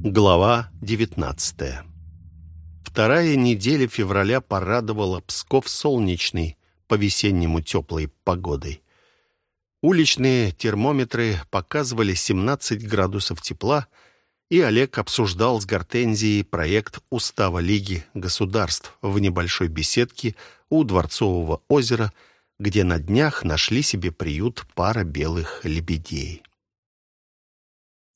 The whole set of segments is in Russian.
Глава 19 Вторая неделя февраля порадовала Псков солнечной, по-весеннему теплой погодой. Уличные термометры показывали 17 градусов тепла, и Олег обсуждал с Гортензией проект Устава Лиги государств в небольшой беседке у Дворцового озера, где на днях нашли себе приют пара белых лебедей.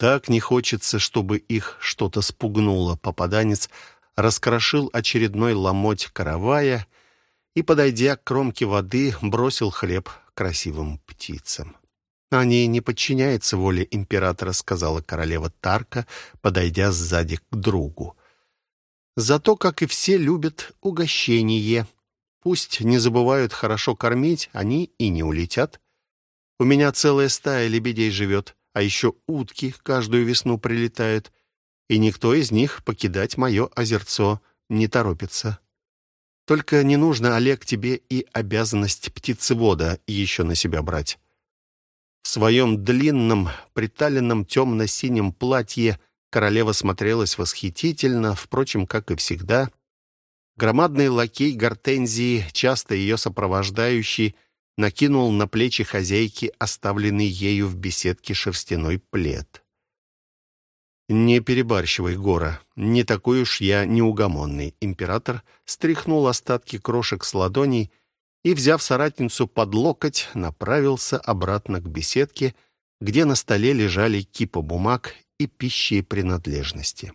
Так не хочется, чтобы их что-то спугнуло. Попаданец раскрошил очередной ломоть каравая и, подойдя к кромке воды, бросил хлеб красивым птицам. «Они не подчиняются воле императора», — сказала королева Тарка, подойдя сзади к другу. «Зато, как и все, любят угощение. Пусть не забывают хорошо кормить, они и не улетят. У меня целая стая лебедей живет, а еще утки каждую весну прилетают, и никто из них покидать мое озерцо не торопится. Только не нужно, Олег, тебе и обязанность птицевода еще на себя брать. В своем длинном, приталенном темно-синем платье королева смотрелась восхитительно, впрочем, как и всегда. Громадный лакей гортензии, часто ее сопровождающий, накинул на плечи хозяйки оставленный ею в беседке шерстяной плед. «Не перебарщивай, Гора, не такой уж я неугомонный». Император стряхнул остатки крошек с ладоней и, взяв соратницу под локоть, направился обратно к беседке, где на столе лежали кипа бумаг и пищи и принадлежности.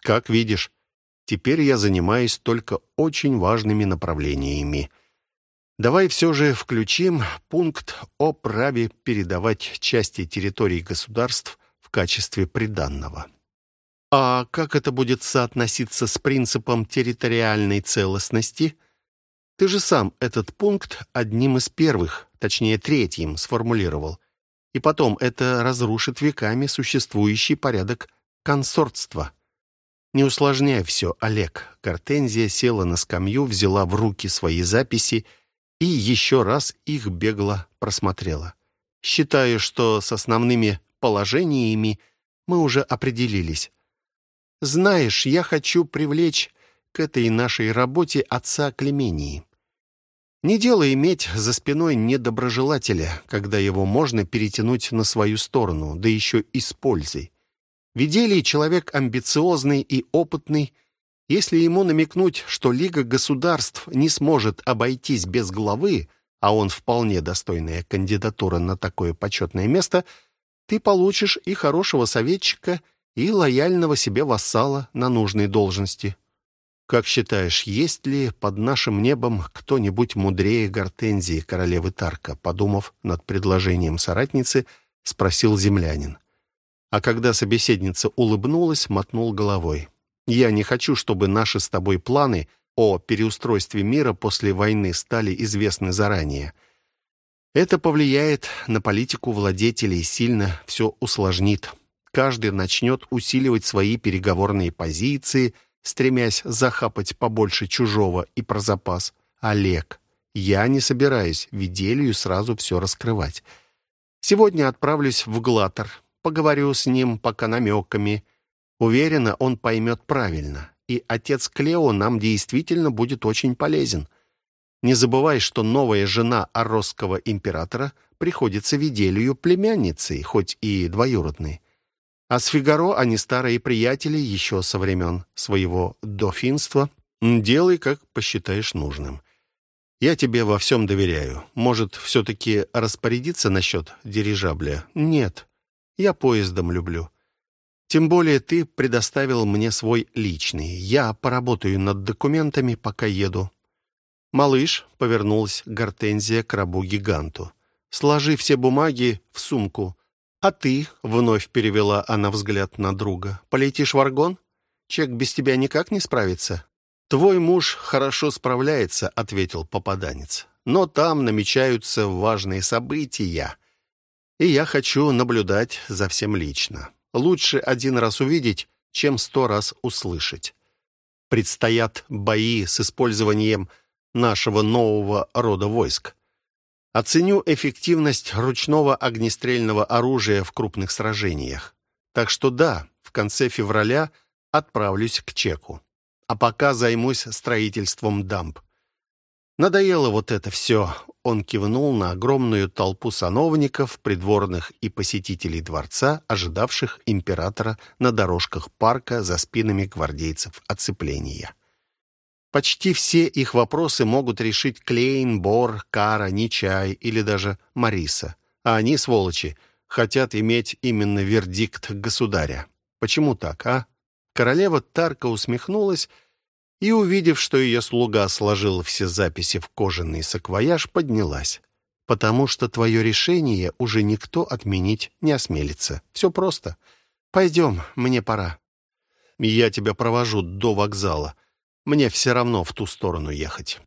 «Как видишь, теперь я занимаюсь только очень важными направлениями. Давай все же включим пункт о праве передавать части территорий государств в качестве приданного. А как это будет соотноситься с принципом территориальной целостности? Ты же сам этот пункт одним из первых, точнее третьим, сформулировал. И потом это разрушит веками существующий порядок консортства. Не усложняй все, Олег. Гортензия села на скамью, взяла в руки свои записи и еще раз их бегло просмотрела. Считаю, что с основными положениями мы уже определились. Знаешь, я хочу привлечь к этой нашей работе отца Клемении. Не дело иметь за спиной недоброжелателя, когда его можно перетянуть на свою сторону, да еще и с пользой. Видели человек амбициозный и опытный, если ему намекнуть, что Лига государств не сможет обойтись без главы, а он вполне достойная кандидатура на такое почетное место – ты получишь и хорошего советчика, и лояльного себе вассала на нужной должности. Как считаешь, есть ли под нашим небом кто-нибудь мудрее Гортензии, королевы Тарка?» Подумав над предложением соратницы, спросил землянин. А когда собеседница улыбнулась, мотнул головой. «Я не хочу, чтобы наши с тобой планы о переустройстве мира после войны стали известны заранее. Это повлияет на политику владетелей, сильно все усложнит. Каждый начнет усиливать свои переговорные позиции, стремясь захапать побольше чужого и про запас. Олег, я не собираюсь Виделью сразу все раскрывать. Сегодня отправлюсь в Глатор, поговорю с ним пока намеками. Уверена, он поймет правильно. И отец Клео нам действительно будет очень полезен. Не забывай, что новая жена аросского императора приходится Виделию племянницей, хоть и двоюродной. А с Фигаро они старые приятели еще со времен своего дофинства. Делай, как посчитаешь нужным. Я тебе во всем доверяю. Может, все-таки распорядиться насчет дирижабля? Нет, я поездом люблю. Тем более ты предоставил мне свой личный. Я поработаю над документами, пока еду. «Малыш», — повернулась Гортензия к рабу-гиганту, — «сложи все бумаги в сумку. А ты», — вновь перевела она взгляд на друга, — «полетишь в аргон? Чек без тебя никак не справится». «Твой муж хорошо справляется», — ответил попаданец. «Но там намечаются важные события, и я хочу наблюдать за всем лично. Лучше один раз увидеть, чем сто раз услышать. Предстоят бои с использованием нашего нового рода войск. Оценю эффективность ручного огнестрельного оружия в крупных сражениях. Так что да, в конце февраля отправлюсь к Чеку. А пока займусь строительством дамб. Надоело вот это все. Он кивнул на огромную толпу сановников, придворных и посетителей дворца, ожидавших императора на дорожках парка за спинами гвардейцев оцепления. Почти все их вопросы могут решить Клейн, Бор, Кара, Ничай или даже Мариса. А они, сволочи, хотят иметь именно вердикт государя. Почему так, а? Королева Тарка усмехнулась и, увидев, что ее слуга сложил все записи в кожаный саквояж, поднялась. «Потому что твое решение уже никто отменить не осмелится. Все просто. Пойдем, мне пора. Я тебя провожу до вокзала. Мне все равно в ту сторону ехать».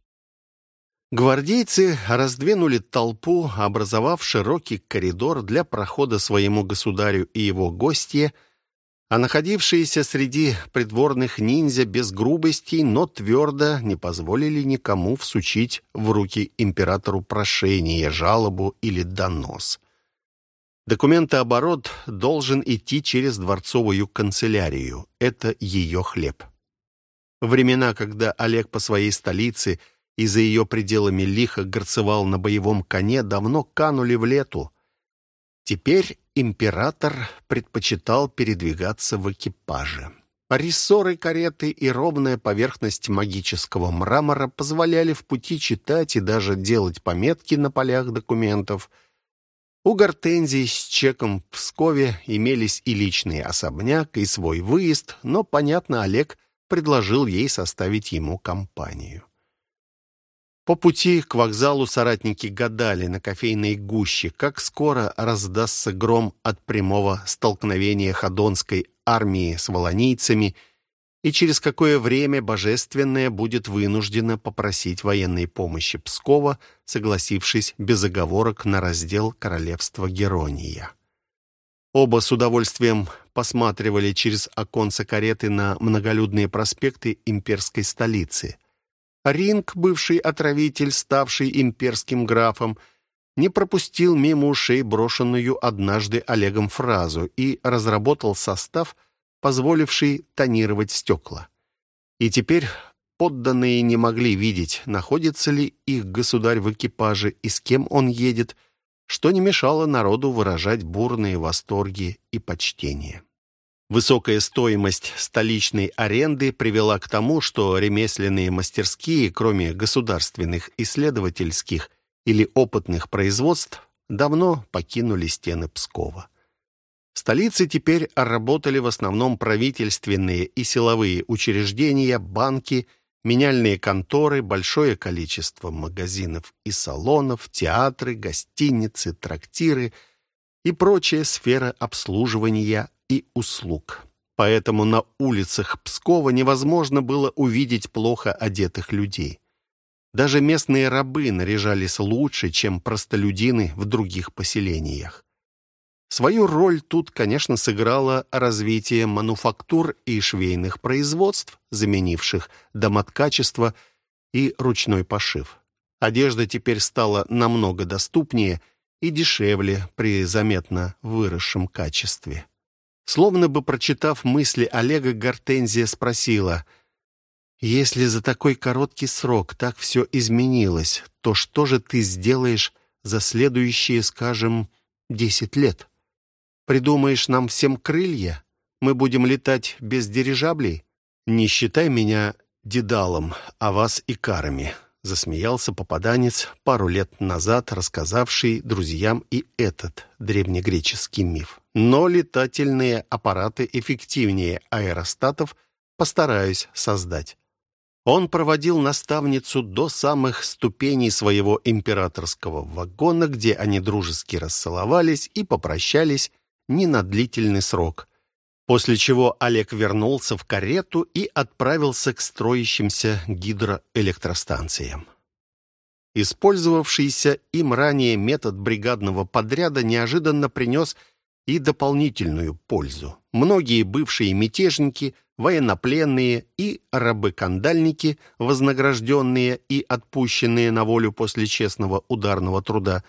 Гвардейцы раздвинули толпу, образовав широкий коридор для прохода своему государю и его гостье – а находившиеся среди придворных ниндзя без грубостей, но твердо не позволили никому всучить в руки императору прошение, жалобу или донос. Документооборот должен идти через дворцовую канцелярию. Это ее хлеб. Времена, когда Олег по своей столице и за ее пределами лихо горцевал на боевом коне, давно канули в лету. Теперь император предпочитал передвигаться в экипаже. Рессоры кареты и ровная поверхность магического мрамора позволяли в пути читать и даже делать пометки на полях документов. У Гортензии с чеком в Пскове имелись и личный особняк, и свой выезд, но, понятно, Олег предложил ей составить ему компанию. По пути к вокзалу соратники гадали на кофейной гуще, как скоро раздастся гром от прямого столкновения Ходонской армии с волонийцами и через какое время Божественное будет вынуждено попросить военной помощи Пскова, согласившись без оговорок на раздел королевства Герония. Оба с удовольствием посматривали через оконца кареты на многолюдные проспекты имперской столицы – Ринг, бывший отравитель, ставший имперским графом, не пропустил мимо ушей брошенную однажды Олегом фразу и разработал состав, позволивший тонировать стекла. И теперь подданные не могли видеть, находится ли их государь в экипаже и с кем он едет, что не мешало народу выражать бурные восторги и почтение. Высокая стоимость столичной аренды привела к тому, что ремесленные мастерские, кроме государственных исследовательских или опытных производств, давно покинули стены Пскова. В столице теперь работали в основном правительственные и силовые учреждения, банки, меняльные конторы, большое количество магазинов и салонов, театры, гостиницы, трактиры и прочая сфера обслуживания и услуг. Поэтому на улицах Пскова невозможно было увидеть плохо одетых людей. Даже местные рабы наряжались лучше, чем простолюдины в других поселениях. Свою роль тут, конечно, сыграло развитие мануфактур и швейных производств, заменивших домоткачество и ручной пошив. Одежда теперь стала намного доступнее и дешевле при заметно выросшем качестве. Словно бы прочитав мысли Олега, Гортензия спросила, «Если за такой короткий срок так все изменилось, то что же ты сделаешь за следующие, скажем, десять лет? Придумаешь нам всем крылья? Мы будем летать без дирижаблей? Не считай меня дедалом, а вас икарами». Засмеялся попаданец, пару лет назад рассказавший друзьям и этот древнегреческий миф но летательные аппараты эффективнее аэростатов постараюсь создать. Он проводил наставницу до самых ступеней своего императорского вагона, где они дружески расцеловались и попрощались не на длительный срок, после чего Олег вернулся в карету и отправился к строящимся гидроэлектростанциям. Использовавшийся им ранее метод бригадного подряда неожиданно принес и дополнительную пользу. Многие бывшие мятежники, военнопленные и рабы-кандальники, вознагражденные и отпущенные на волю после честного ударного труда,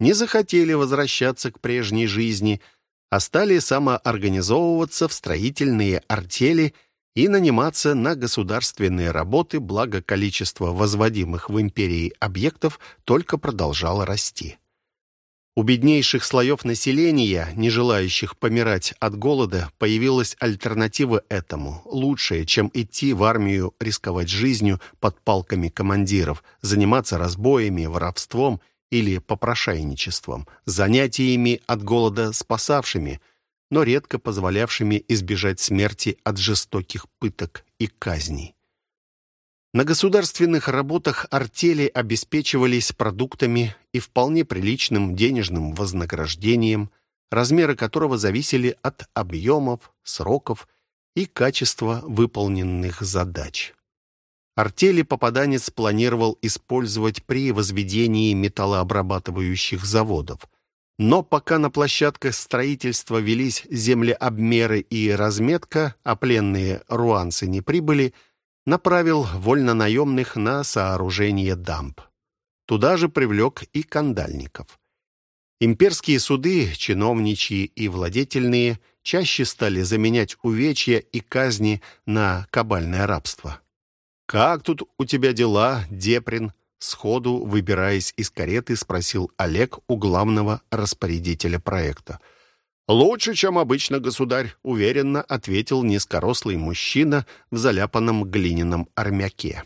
не захотели возвращаться к прежней жизни, а стали самоорганизовываться в строительные артели и наниматься на государственные работы, благо количество возводимых в империи объектов только продолжало расти. У беднейших слоев населения, не желающих помирать от голода, появилась альтернатива этому, лучшая, чем идти в армию, рисковать жизнью под палками командиров, заниматься разбоями, воровством или попрошайничеством, занятиями от голода спасавшими, но редко позволявшими избежать смерти от жестоких пыток и казней. На государственных работах артели обеспечивались продуктами и вполне приличным денежным вознаграждением, размеры которого зависели от объемов, сроков и качества выполненных задач. Артели попаданец планировал использовать при возведении металлообрабатывающих заводов. Но пока на площадках строительства велись землеобмеры и разметка, а пленные руанцы не прибыли – направил вольнонаемных на сооружение дамб. Туда же привлек и кандальников. Имперские суды, чиновничьи и владетельные, чаще стали заменять увечья и казни на кабальное рабство. «Как тут у тебя дела, Деприн?» Сходу, выбираясь из кареты, спросил Олег у главного распорядителя проекта – «Лучше, чем обычно, государь», — уверенно ответил низкорослый мужчина в заляпанном глиняном армяке.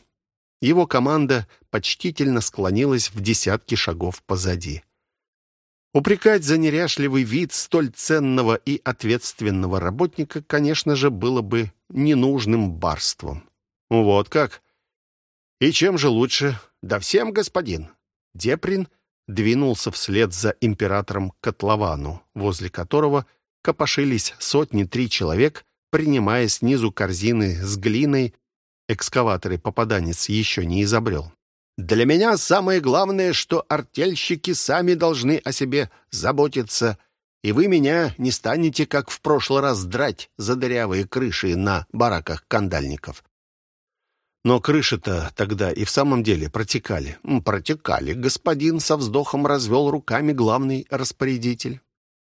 Его команда почтительно склонилась в десятки шагов позади. Упрекать за неряшливый вид столь ценного и ответственного работника, конечно же, было бы ненужным барством. Вот как. И чем же лучше? Да всем, господин. Деприн двинулся вслед за императором Котловану, возле которого копошились сотни-три человек, принимая снизу корзины с глиной. Экскаваторы попаданец еще не изобрел. «Для меня самое главное, что артельщики сами должны о себе заботиться, и вы меня не станете, как в прошлый раз, драть за дырявые крыши на бараках кандальников. Но крыши-то тогда и в самом деле протекали. Протекали. Господин со вздохом развел руками главный распорядитель.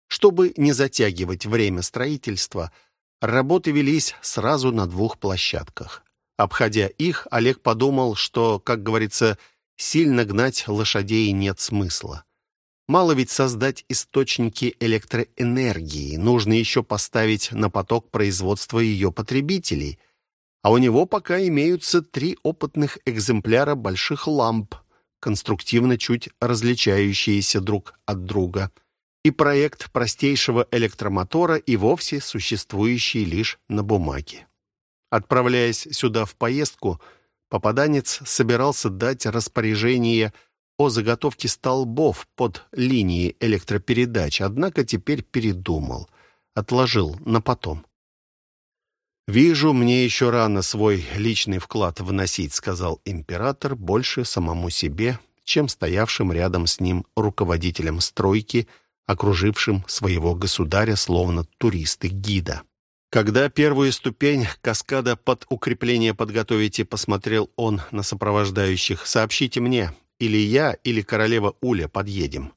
Чтобы не затягивать время строительства, работы велись сразу на двух площадках. Обходя их, Олег подумал, что, как говорится, сильно гнать лошадей нет смысла. Мало ведь создать источники электроэнергии, нужно еще поставить на поток производства ее потребителей – а у него пока имеются три опытных экземпляра больших ламп, конструктивно чуть различающиеся друг от друга, и проект простейшего электромотора и вовсе существующий лишь на бумаге. Отправляясь сюда в поездку, попаданец собирался дать распоряжение о заготовке столбов под линии электропередач, однако теперь передумал, отложил на потом. «Вижу, мне еще рано свой личный вклад вносить», — сказал император больше самому себе, чем стоявшим рядом с ним руководителем стройки, окружившим своего государя словно туристы-гида. Когда первую ступень каскада под укрепление подготовите, посмотрел он на сопровождающих, сообщите мне, или я, или королева Уля подъедем.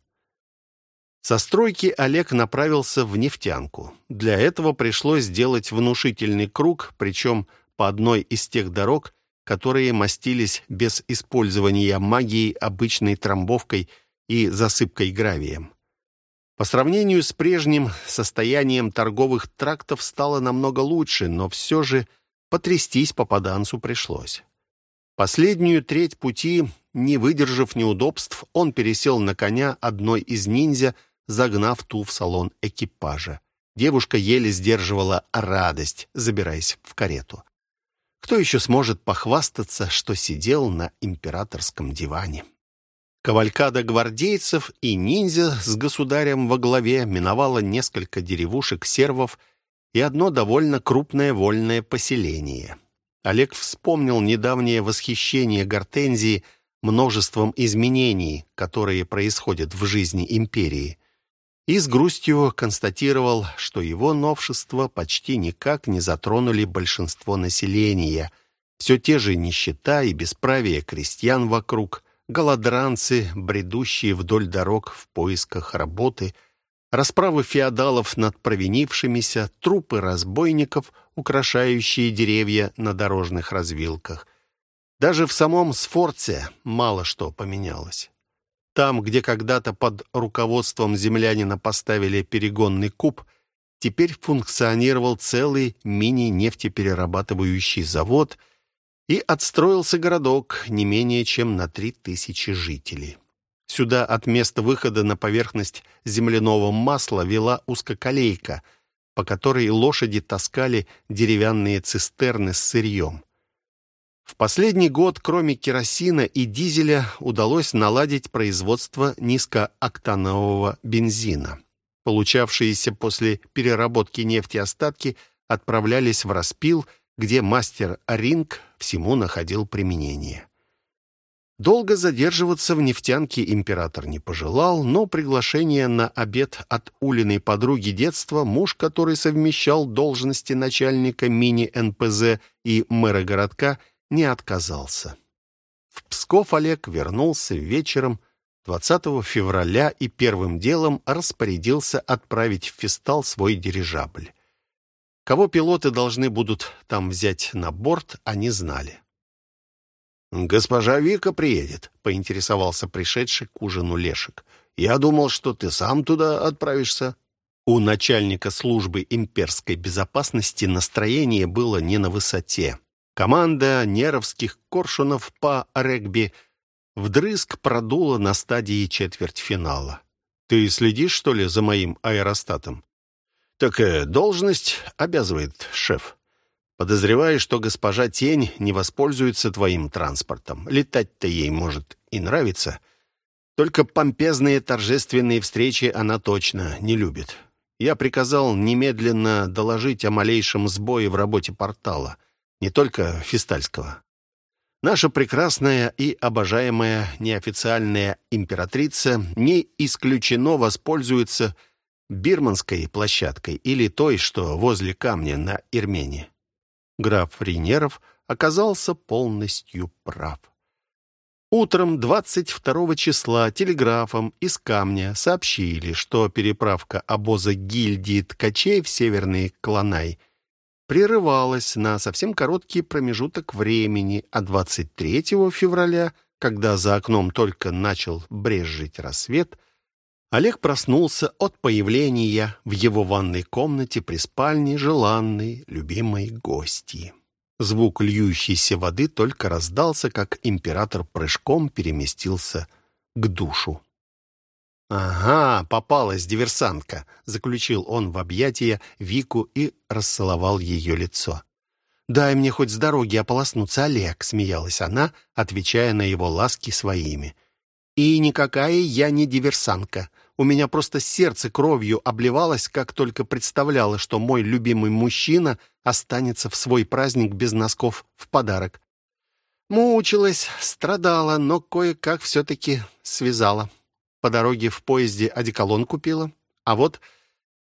Со стройки Олег направился в нефтянку. Для этого пришлось сделать внушительный круг, причем по одной из тех дорог, которые мастились без использования магии обычной трамбовкой и засыпкой гравием. По сравнению с прежним состоянием торговых трактов стало намного лучше, но все же потрястись попаданцу пришлось. Последнюю треть пути, не выдержав неудобств, он пересел на коня одной из ниндзя, загнав ту в салон экипажа. Девушка еле сдерживала радость, забираясь в карету. Кто еще сможет похвастаться, что сидел на императорском диване? Кавалькада гвардейцев и ниндзя с государем во главе миновала несколько деревушек сервов и одно довольно крупное вольное поселение. Олег вспомнил недавнее восхищение Гортензии множеством изменений, которые происходят в жизни империи и с грустью констатировал, что его новшества почти никак не затронули большинство населения. Все те же нищета и бесправие крестьян вокруг, голодранцы, бредущие вдоль дорог в поисках работы, расправы феодалов над провинившимися, трупы разбойников, украшающие деревья на дорожных развилках. Даже в самом Сфорце мало что поменялось. Там, где когда-то под руководством землянина поставили перегонный куб, теперь функционировал целый мини-нефтеперерабатывающий завод и отстроился городок не менее чем на три тысячи жителей. Сюда от места выхода на поверхность земляного масла вела узкоколейка, по которой лошади таскали деревянные цистерны с сырьем. В последний год, кроме керосина и дизеля, удалось наладить производство низкооктанового бензина. Получавшиеся после переработки нефти остатки отправлялись в распил, где мастер Ринг всему находил применение. Долго задерживаться в нефтянке император не пожелал, но приглашение на обед от Улиной подруги детства, муж, который совмещал должности начальника мини-НПЗ и мэра городка, не отказался. В Псков Олег вернулся вечером 20 февраля и первым делом распорядился отправить в Фистал свой дирижабль. Кого пилоты должны будут там взять на борт, они знали. «Госпожа Вика приедет», — поинтересовался пришедший к ужину Лешек. «Я думал, что ты сам туда отправишься». У начальника службы имперской безопасности настроение было не на высоте. Команда неровских коршунов по регби вдрызг продула на стадии четвертьфинала. «Ты следишь, что ли, за моим аэростатом?» «Так э, должность обязывает шеф. Подозреваю, что госпожа Тень не воспользуется твоим транспортом. Летать-то ей, может, и нравится. Только помпезные торжественные встречи она точно не любит. Я приказал немедленно доложить о малейшем сбое в работе портала, не только Фистальского. Наша прекрасная и обожаемая неофициальная императрица не исключено воспользуется бирманской площадкой или той, что возле камня на Ирмене граф Ринеров оказался полностью прав. Утром 22 числа телеграфом из Камня сообщили, что переправка обоза гильдии ткачей в Северный Клонай прерывалась на совсем короткий промежуток времени, а 23 февраля, когда за окном только начал брезжить рассвет, Олег проснулся от появления в его ванной комнате при спальне желанной, любимой гости. Звук льющейся воды только раздался, как император прыжком переместился к душу. «Ага, попалась диверсантка», — заключил он в объятия Вику и расцеловал ее лицо. «Дай мне хоть с дороги ополоснуться, Олег», — смеялась она, отвечая на его ласки своими. И никакая я не диверсантка. У меня просто сердце кровью обливалось, как только представляла, что мой любимый мужчина останется в свой праздник без носков в подарок. Мучилась, страдала, но кое-как все-таки связала. По дороге в поезде одеколон купила. А вот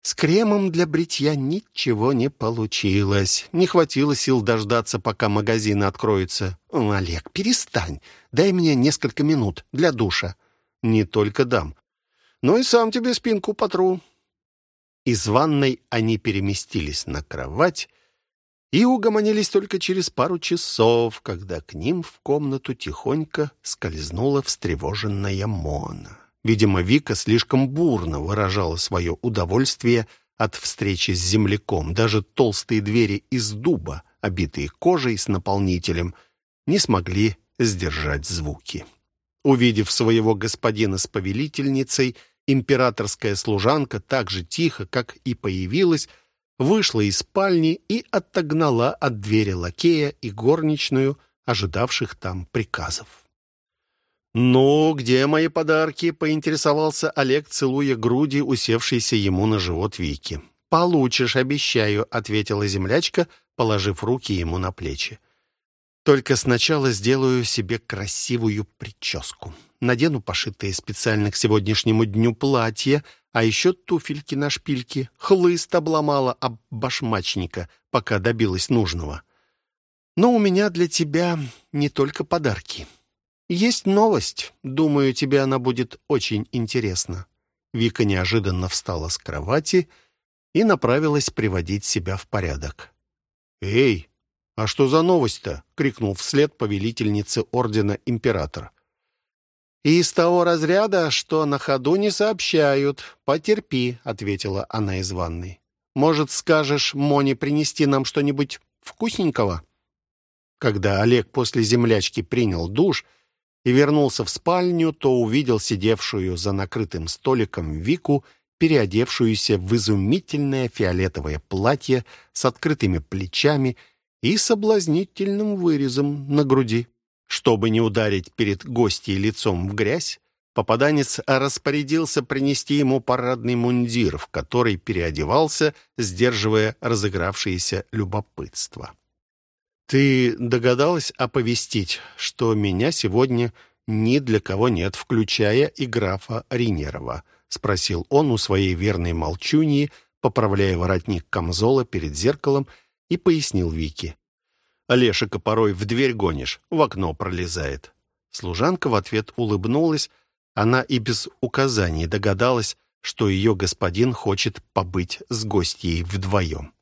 с кремом для бритья ничего не получилось. Не хватило сил дождаться, пока магазины откроются. «Олег, перестань. Дай мне несколько минут для душа». «Не только дам. Но и сам тебе спинку потру». Из ванной они переместились на кровать и угомонились только через пару часов, когда к ним в комнату тихонько скользнула встревоженная Мона. Видимо, Вика слишком бурно выражала свое удовольствие от встречи с земляком. Даже толстые двери из дуба, обитые кожей с наполнителем, не смогли сдержать звуки. Увидев своего господина с повелительницей, императорская служанка так же тихо, как и появилась, вышла из спальни и отогнала от двери лакея и горничную, ожидавших там приказов. «Ну, где мои подарки?» — поинтересовался Олег, целуя груди, усевшейся ему на живот Вики. «Получишь, обещаю», — ответила землячка, положив руки ему на плечи. «Только сначала сделаю себе красивую прическу. Надену пошитые специально к сегодняшнему дню платье, а еще туфельки на шпильке. Хлыст обломала об башмачника, пока добилась нужного. Но у меня для тебя не только подарки». Есть новость. Думаю, тебе она будет очень интересна. Вика неожиданно встала с кровати и направилась приводить себя в порядок. «Эй, а что за новость-то?» — крикнул вслед повелительнице ордена императора. «Из того разряда, что на ходу не сообщают. Потерпи», — ответила она из ванной. «Может, скажешь Моне принести нам что-нибудь вкусненького?» Когда Олег после землячки принял душ и вернулся в спальню, то увидел сидевшую за накрытым столиком Вику, переодевшуюся в изумительное фиолетовое платье с открытыми плечами и соблазнительным вырезом на груди. Чтобы не ударить перед гостьей лицом в грязь, попаданец распорядился принести ему парадный мундир, в который переодевался, сдерживая разыгравшееся любопытство. «Ты догадалась оповестить, что меня сегодня ни для кого нет, включая и графа Ринерова?» — спросил он у своей верной молчуньи, поправляя воротник камзола перед зеркалом, и пояснил Вике. «Олешика порой в дверь гонишь, в окно пролезает». Служанка в ответ улыбнулась. Она и без указаний догадалась, что ее господин хочет побыть с гостьей вдвоем.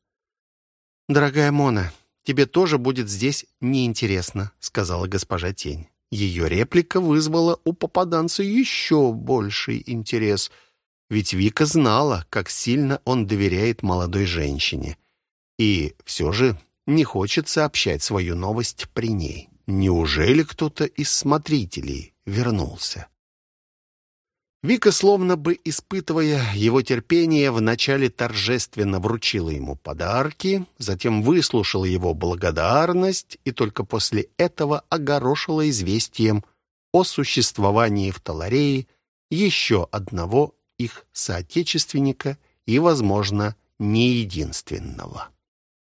«Дорогая Мона, тебе тоже будет здесь неинтересно», — сказала госпожа Тень. Ее реплика вызвала у попаданца еще больший интерес, ведь Вика знала, как сильно он доверяет молодой женщине. И все же не хочет сообщать свою новость при ней. Неужели кто-то из смотрителей вернулся? Вика, словно бы испытывая его терпение, вначале торжественно вручила ему подарки, затем выслушала его благодарность и только после этого огорошила известием о существовании в Таларее еще одного их соотечественника и, возможно, не единственного.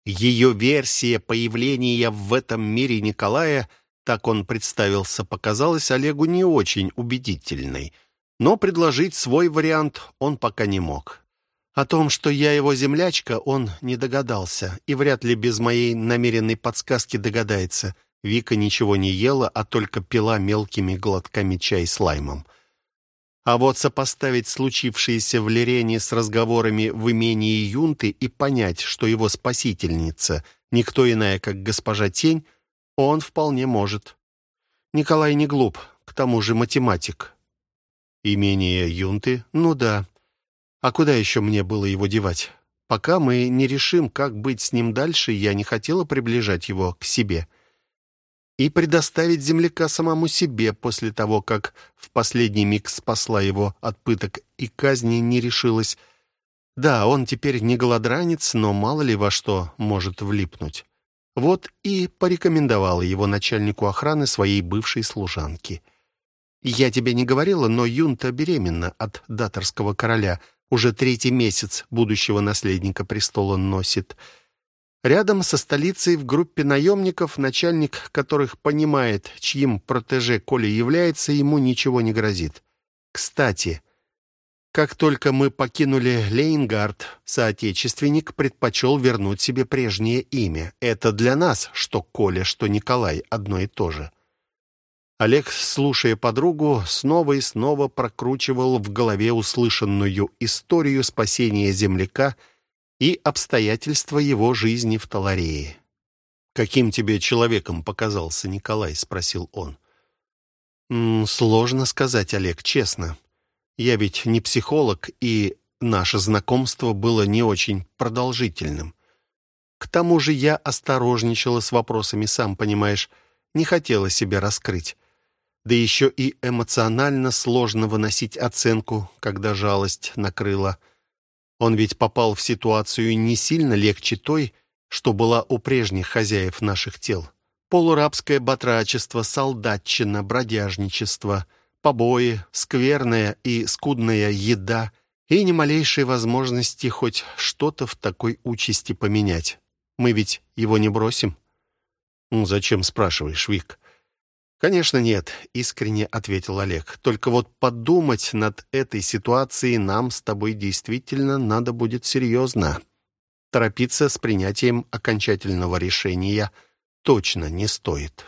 Ее версия появления в этом мире Николая, так он представился, показалась Олегу не очень убедительной – но предложить свой вариант он пока не мог. О том, что я его землячка, он не догадался, и вряд ли без моей намеренной подсказки догадается. Вика ничего не ела, а только пила мелкими глотками чай с лаймом. А вот сопоставить случившееся в Лирене с разговорами в имении Юнты и понять, что его спасительница никто иная, как госпожа Тень, он вполне может. Николай не глуп, к тому же математик. Имение юнты? Ну да. А куда еще мне было его девать? Пока мы не решим, как быть с ним дальше, я не хотела приближать его к себе. И предоставить земляка самому себе после того, как в последний миг спасла его от пыток и казни не решилась. Да, он теперь не голодранец, но мало ли во что может влипнуть. Вот и порекомендовала его начальнику охраны своей бывшей служанки. Я тебе не говорила, но Юнта беременна от датарского короля. Уже третий месяц будущего наследника престола носит. Рядом со столицей в группе наемников, начальник которых понимает, чьим протеже Коля является, ему ничего не грозит. Кстати, как только мы покинули Лейнгард, соотечественник предпочел вернуть себе прежнее имя. Это для нас, что Коля, что Николай, одно и то же. Олег, слушая подругу, снова и снова прокручивал в голове услышанную историю спасения земляка и обстоятельства его жизни в Таларее. «Каким тебе человеком показался Николай?» — спросил он. «М -м, «Сложно сказать, Олег, честно. Я ведь не психолог, и наше знакомство было не очень продолжительным. К тому же я осторожничала с вопросами, сам понимаешь, не хотела себя раскрыть да еще и эмоционально сложно выносить оценку, когда жалость накрыла. Он ведь попал в ситуацию не сильно легче той, что была у прежних хозяев наших тел. Полурабское батрачество, солдатчина, бродяжничество, побои, скверная и скудная еда и ни малейшей возможности хоть что-то в такой участи поменять. Мы ведь его не бросим. «Ну, «Зачем спрашиваешь, Вик?» «Конечно нет», — искренне ответил Олег. «Только вот подумать над этой ситуацией нам с тобой действительно надо будет серьезно. Торопиться с принятием окончательного решения точно не стоит».